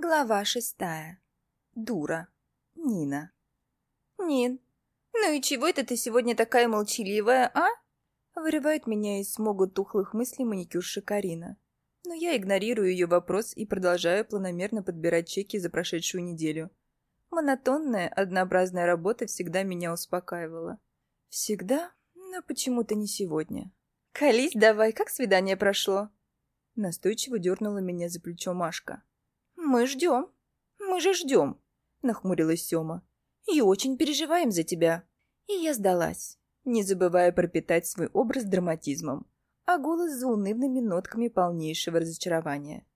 Глава шестая. Дура. Нина. «Нин, ну и чего это ты сегодня такая молчаливая, а?» Вырывает меня из смогу тухлых мыслей маникюрша Карина. Но я игнорирую ее вопрос и продолжаю планомерно подбирать чеки за прошедшую неделю. Монотонная, однообразная работа всегда меня успокаивала. Всегда, но почему-то не сегодня. «Колись давай, как свидание прошло?» Настойчиво дернула меня за плечо Машка. «Мы ждем. Мы же ждем», — нахмурилась Сема. «И очень переживаем за тебя». И я сдалась, не забывая пропитать свой образ драматизмом, а голос за унывными нотками полнейшего разочарования.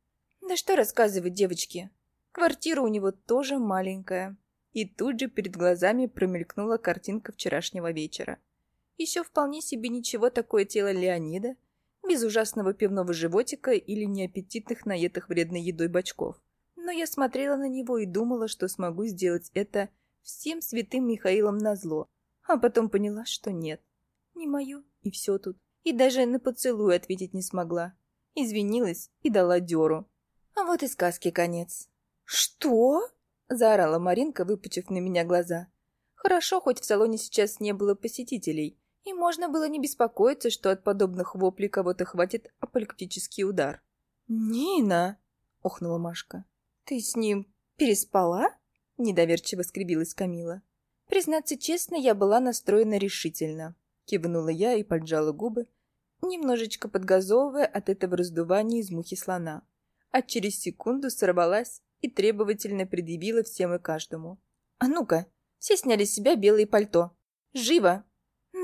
«Да что рассказывать, девочки? Квартира у него тоже маленькая». И тут же перед глазами промелькнула картинка вчерашнего вечера. Еще вполне себе ничего такое тело Леонида, без ужасного пивного животика или неаппетитных наетых вредной едой бочков. Но я смотрела на него и думала, что смогу сделать это всем святым Михаилом назло, а потом поняла, что нет. Не мое, и все тут. И даже на поцелуй ответить не смогла. Извинилась и дала дёру. А вот и сказки конец. «Что?» – заорала Маринка, выпучив на меня глаза. Хорошо, хоть в салоне сейчас не было посетителей, и можно было не беспокоиться, что от подобных воплей кого-то хватит апоплектический удар. «Нина!» — охнула Машка. «Ты с ним переспала?» — недоверчиво скребилась Камила. «Признаться честно, я была настроена решительно». Кивнула я и поджала губы, немножечко подгазовывая от этого раздувания из мухи слона. А через секунду сорвалась и требовательно предъявила всем и каждому. «А ну-ка, все сняли с себя белые пальто. Живо!»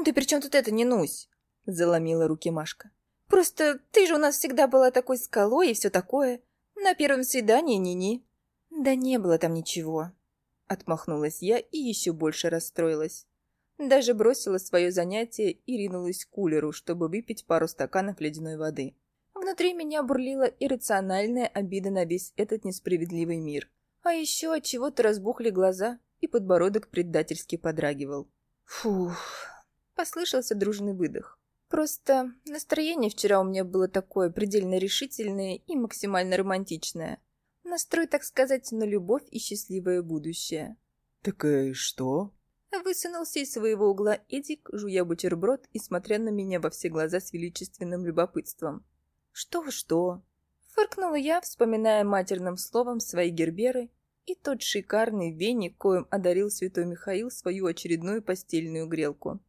«Да при чем тут это, не нусь?» — заломила руки Машка. «Просто ты же у нас всегда была такой скалой и все такое. На первом свидании ни-ни». «Да не было там ничего», — отмахнулась я и еще больше расстроилась. Даже бросила свое занятие и ринулась к кулеру, чтобы выпить пару стаканов ледяной воды. Внутри меня бурлила иррациональная обида на весь этот несправедливый мир. А еще от чего-то разбухли глаза, и подбородок предательски подрагивал. Фух, послышался дружный выдох. Просто настроение вчера у меня было такое предельно решительное и максимально романтичное. Настрой, так сказать, на любовь и счастливое будущее. «Так и что?» Высунулся из своего угла Эдик, жуя бутерброд и смотря на меня во все глаза с величественным любопытством. «Что-что?» Фыркнула я, вспоминая матерным словом свои герберы и тот шикарный веник, коим одарил святой Михаил свою очередную постельную грелку.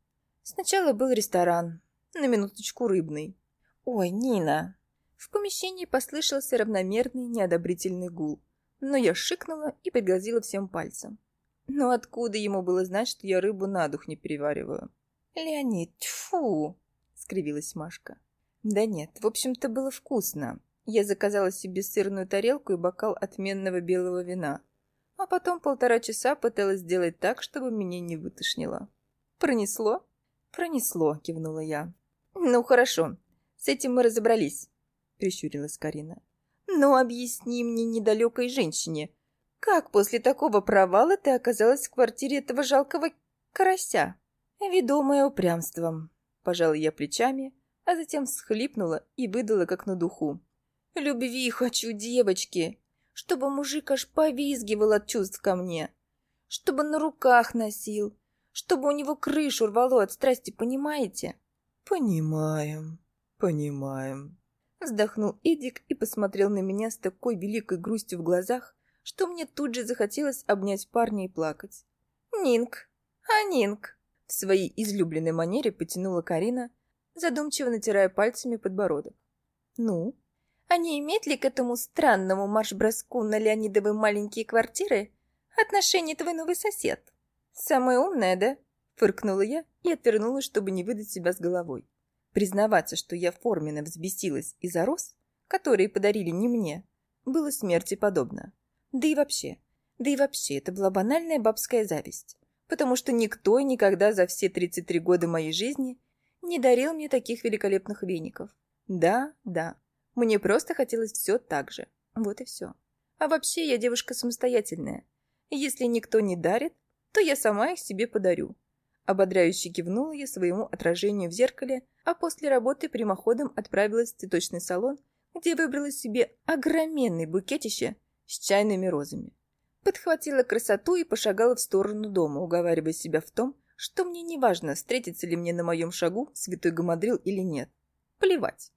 Сначала был ресторан, на минуточку рыбный. «Ой, Нина!» В помещении послышался равномерный неодобрительный гул, но я шикнула и пригрозила всем пальцем. Но откуда ему было знать, что я рыбу на дух не перевариваю? «Леонид, тьфу!» — скривилась Машка. «Да нет, в общем-то было вкусно. Я заказала себе сырную тарелку и бокал отменного белого вина, а потом полтора часа пыталась сделать так, чтобы меня не вытошнило. Пронесло?» «Пронесло», — кивнула я. «Ну, хорошо. С этим мы разобрались», — прищурилась Карина. «Но объясни мне, недалекой женщине, как после такого провала ты оказалась в квартире этого жалкого карася?» «Ведомая упрямством», — пожала я плечами, а затем всхлипнула и выдала как на духу. «Любви хочу, девочки, чтобы мужик аж повизгивал от чувств ко мне, чтобы на руках носил, чтобы у него крышу рвало от страсти, понимаете?» «Понимаем, понимаем», — вздохнул Эдик и посмотрел на меня с такой великой грустью в глазах, что мне тут же захотелось обнять парня и плакать. «Нинк! А Нинк!» В своей излюбленной манере потянула Карина, задумчиво натирая пальцами подбородок. «Ну? А не имеет ли к этому странному марш-броску на Леонидовы маленькие квартиры отношение твой новый сосед?» «Самая умная, да?» — фыркнула я и отвернулась, чтобы не выдать себя с головой. Признаваться, что я форменно взбесилась из-за роз, которые подарили не мне, было смерти подобно. Да и вообще, да и вообще, это была банальная бабская зависть, потому что никто никогда за все 33 года моей жизни не дарил мне таких великолепных веников. Да, да, мне просто хотелось все так же, вот и все. А вообще я девушка самостоятельная. Если никто не дарит, то я сама их себе подарю. Ободряюще кивнула я своему отражению в зеркале, а после работы прямоходом отправилась в цветочный салон, где выбрала себе огроменный букетище с чайными розами. Подхватила красоту и пошагала в сторону дома, уговаривая себя в том, что мне не важно, встретится ли мне на моем шагу святой гамадрил или нет. Плевать.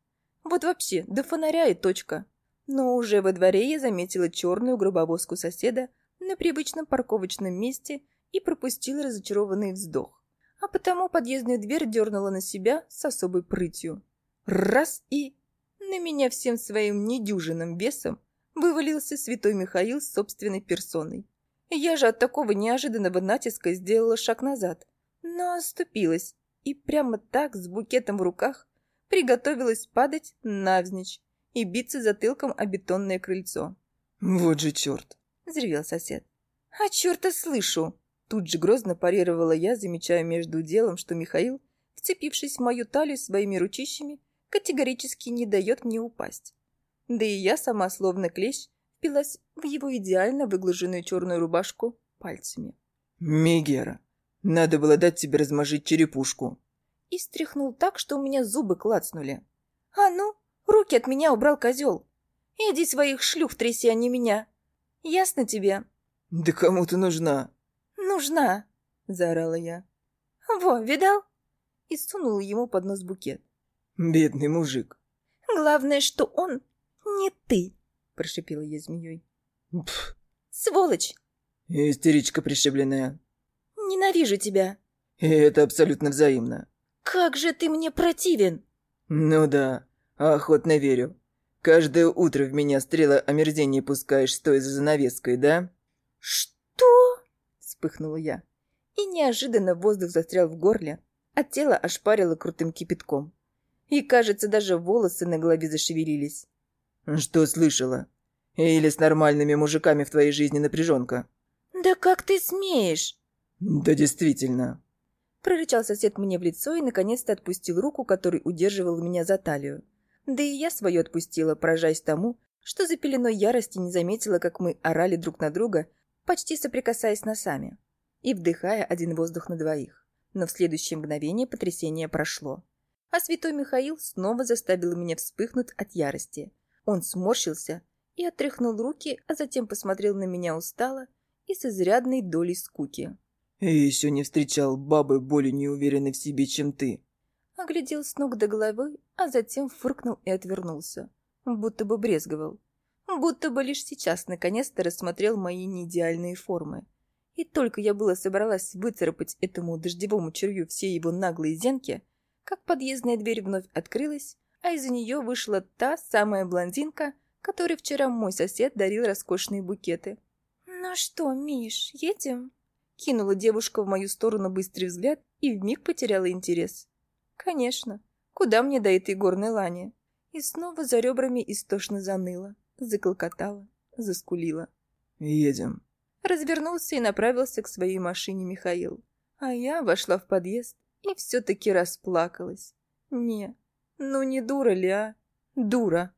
Вот вообще, до фонаря и точка. Но уже во дворе я заметила черную гробовозку соседа на привычном парковочном месте и пропустила разочарованный вздох. А потому подъездную дверь дернула на себя с особой прытью. Раз и... На меня всем своим недюжинным бесом вывалился святой Михаил с собственной персоной. Я же от такого неожиданного натиска сделала шаг назад, но оступилась и прямо так, с букетом в руках, приготовилась падать навзничь и биться затылком о бетонное крыльцо. Вот же черт. — взревел сосед. «А черта слышу!» Тут же грозно парировала я, замечая между делом, что Михаил, вцепившись в мою талию своими ручищами, категорически не дает мне упасть. Да и я сама, словно клещ, впилась в его идеально выглаженную черную рубашку пальцами. «Мегера, надо было дать тебе размажить черепушку!» И стряхнул так, что у меня зубы клацнули. «А ну, руки от меня убрал козел! Иди своих шлюх тряси, а не меня!» Ясно тебе?» «Да кому ты нужна?» «Нужна!» — заорала я. «Во, видал?» И сунула ему под нос букет. «Бедный мужик!» «Главное, что он не ты!» — прошипела я змеей. Пф, «Сволочь! истеричка пришибленная. Ненавижу тебя!» И это абсолютно взаимно. «Как же ты мне противен!» Ну да, охотно верю. Каждое утро в меня стрела омерзения пускаешь, стоя за занавеской, да?» «Что?» — вспыхнула я. И неожиданно воздух застрял в горле, а тело ошпарило крутым кипятком. И, кажется, даже волосы на голове зашевелились. «Что слышала? Или с нормальными мужиками в твоей жизни напряженка?» «Да как ты смеешь?» «Да действительно». Прорычал сосед мне в лицо и наконец-то отпустил руку, который удерживал меня за талию. Да и я свое отпустила, поражаясь тому, что за пеленой ярости не заметила, как мы орали друг на друга, почти соприкасаясь носами, и вдыхая один воздух на двоих. Но в следующее мгновение потрясение прошло. А святой Михаил снова заставил меня вспыхнуть от ярости. Он сморщился и отряхнул руки, а затем посмотрел на меня устало и с изрядной долей скуки. «Я еще не встречал бабы более неуверенной в себе, чем ты», оглядел с ног до головы, а затем фыркнул и отвернулся, будто бы брезговал. Будто бы лишь сейчас наконец-то рассмотрел мои неидеальные формы. И только я была собралась выцарапать этому дождевому червю все его наглые зенки, как подъездная дверь вновь открылась, а из-за нее вышла та самая блондинка, которой вчера мой сосед дарил роскошные букеты. «Ну что, Миш, едем?» Кинула девушка в мою сторону быстрый взгляд и вмиг потеряла интерес. Конечно. Куда мне до этой горной лани? И снова за ребрами истошно заныло, заклокотало, заскулило. «Едем». Развернулся и направился к своей машине Михаил. А я вошла в подъезд и все-таки расплакалась. Не, ну не дура ли, а? Дура.